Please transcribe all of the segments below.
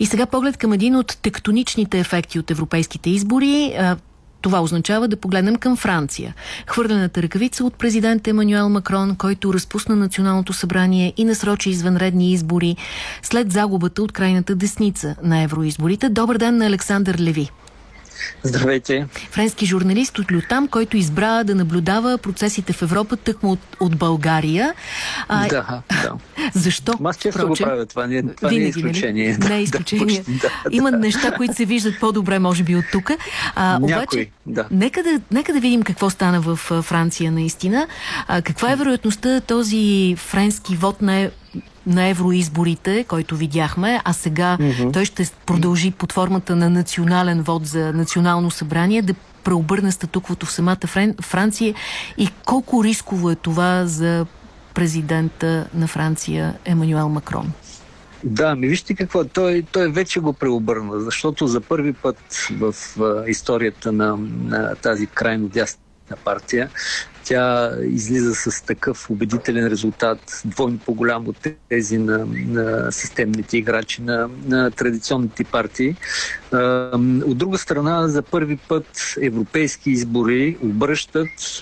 И сега поглед към един от тектоничните ефекти от европейските избори. Това означава да погледнем към Франция. Хвърлената ръкавица от президент Емануел Макрон, който разпусна Националното събрание и насрочи извънредни избори след загубата от крайната десница на евроизборите. Добър ден на Александър Леви. Здравейте. Френски журналист от Лютам, който избра да наблюдава процесите в Европа тъкмо от, от България. А, да, да. Защо? Аз често го правя, това не, това винаги, не е изключение. Не е изключение. Да, да, Има да. неща, които се виждат по-добре, може би, от тук. обаче, да. нека, да, нека да видим какво стана в Франция наистина. А, каква е вероятността този френски вод на на евроизборите, който видяхме, а сега mm -hmm. той ще продължи под формата на национален вод за национално събрание да преобърне статуквото в самата Френ... Франция и колко рисково е това за президента на Франция Емануел Макрон? Да, ми вижте какво, той, той вече го преобърна, защото за първи път в а, историята на, на тази крайно дясна партия тя излиза с такъв убедителен резултат, двойно по-голям от тези на, на системните играчи, на, на традиционните партии. От друга страна, за първи път европейски избори обръщат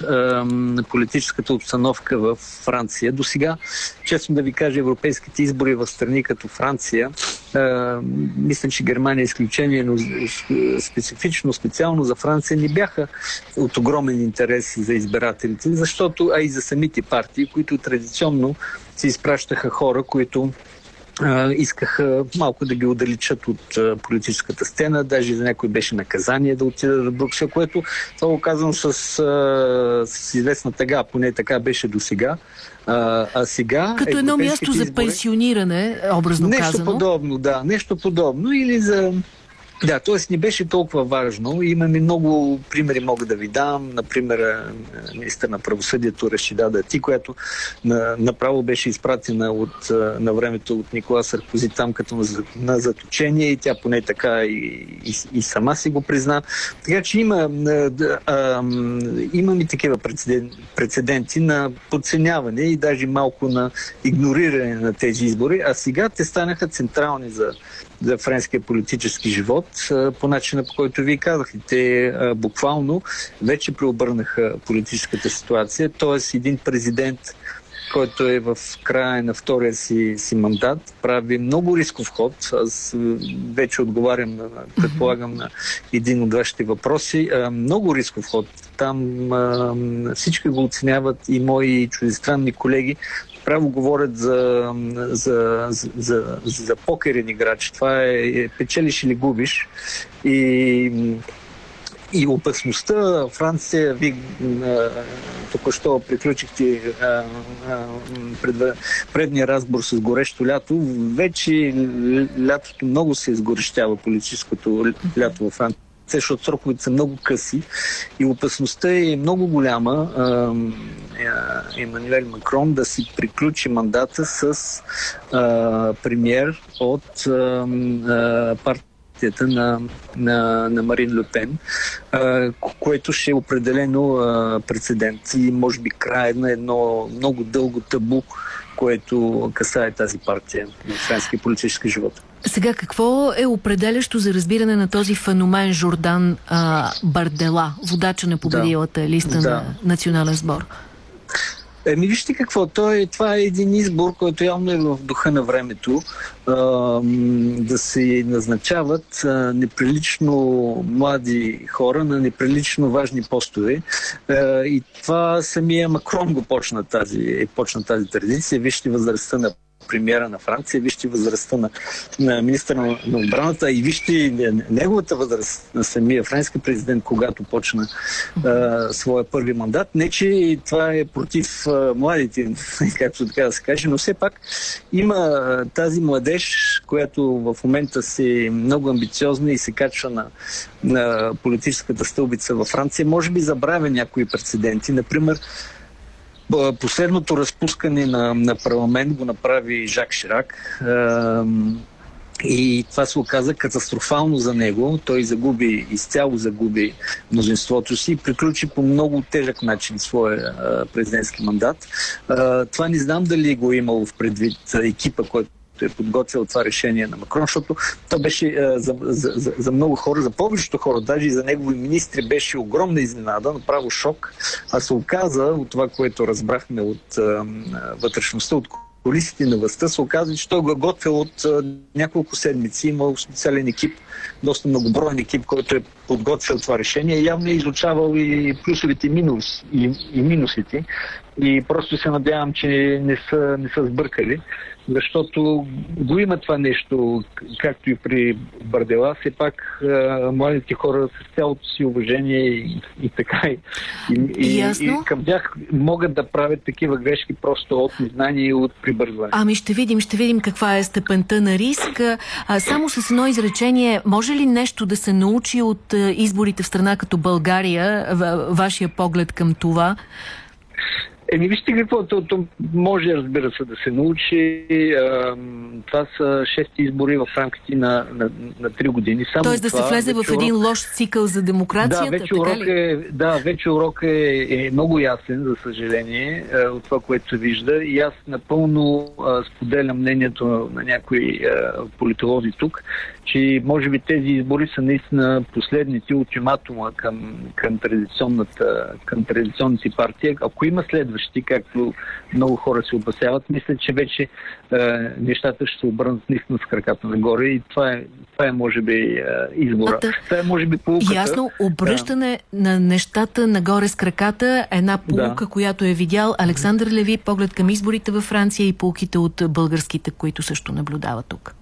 на политическата обстановка в Франция. До сега, честно да ви кажа, европейските избори в страни като Франция, мисля, че Германия е изключение, но специфично, специално за Франция не бяха от огромен интерес за избирателите, защото, а и за самите партии, които традиционно се изпращаха хора, които искаха малко да ги отдалечат от политическата сцена, даже за някой беше наказание да отидат в Бруксел, което това го казвам с, с известна тъга, поне така беше до сега. А, а сега... Като едно място избори... за пенсиониране, образно нещо казано. Нещо подобно, да. Нещо подобно. Или за да, т.е. не беше толкова важно. Имаме много примери, мога да ви дам. Например, министър на правосъдието Рашида Дати, която на, направо беше изпратена от, на времето от Никола Саркози там като на, заточение и тя поне така и, и, и сама си го призна. Така че има, а, имаме такива прецеденти на подценяване и даже малко на игнориране на тези избори, а сега те станаха централни за за френския политически живот по начина по който вие казахте. Те буквално вече преобърнаха политическата ситуация, т.е. един президент който е в края на втория си, си мандат, прави много рисков ход. Аз вече отговарям, на, предполагам, на един от вашите въпроси. Много рисков ход. Там всички го оценяват и мои чуждестранни колеги право говорят за, за, за, за, за покерен играч. Това е, е печелиш или губиш. И и опасността Франция, ви току-що приключихте пред, предния разговор с горещо лято, вече лятото много се изгорещява политическото лято във Франция защото сроковете са много къси и опасността е много голяма Емануел Макрон да си приключи мандата с а, премьер от а, партията на, на, на Марин Люпен, а, което ще е определено а, прецедент и може би край на едно много дълго табу, което касае тази партия на френския политически живот. Сега, какво е определящо за разбиране на този феномен Жордан а, Бардела, водача на победилата да. листа да. на национален сбор? Еми, вижте какво, той, това е един избор, който явно е в духа на времето а, да се назначават а, неприлично млади хора на неприлично важни постове. А, и това самия Макрон го почна тази, е почна тази традиция. Вижте възрастта на премиера на Франция, вижте възрастта на, на министър на, на отбраната и вижте неговата възраст на самия френски президент, когато почна а, своя първи мандат. Не, че това е против а, младите, както така да се каже, но все пак има тази младеж, която в момента си много амбициозна и се качва на, на политическата стълбица във Франция. Може би забравя някои прецеденти. Например, Последното разпускане на, на парламент го направи Жак Ширак. И това се оказа катастрофално за него. Той загуби, изцяло загуби мнозинството си и приключи по много тежък начин своя президентски мандат. Това не знам дали го е имало в предвид екипа, който е подготвил това решение на Макрон, защото то беше а, за, за, за, много хора, за повечето хора, даже и за негови министри беше огромна изненада, направо шок. А се оказа от това, което разбрахме от а, вътрешността, от колисите на властта, се оказа, че той го е готвил от а, няколко седмици. Имал специален екип, доста многоброен екип, който е подготвил това решение. Явно е изучавал и плюсовите минус, и, и минусите. И просто се надявам, че не са, не са сбъркали защото го има това нещо, както и при Бардела, все пак а, младите хора с цялото си уважение и, и така и, и, и, към тях могат да правят такива грешки просто от незнание и от прибързване. Ами ще видим, ще видим каква е степента на риск. А, само с едно изречение, може ли нещо да се научи от изборите в страна като България, вашия поглед към това? Еми, вижте какво, то, то може, разбира се, да се научи. А, това са шести избори в рамките на, на, на 3 години. Само Тоест да се влезе в един лош цикъл за демокрацията? Да, вече урок е, да, вече урок е, е много ясен, за съжаление, от това, което се вижда. И аз напълно а, споделям мнението на някои а, политолози тук, че може би тези избори са наистина последните ултиматума към, към, традиционната, към традиционните партии. Ако има следващи, както много хора се опасяват, мисля, че вече е, нещата ще се обърнат наистина с краката нагоре и това е, това е може би е, избора. А, това е може би полуката. Ясно, обръщане да. на нещата нагоре с краката, една полука, да. която е видял Александър Леви, поглед към изборите във Франция и полуките от българските, които също наблюдава тук.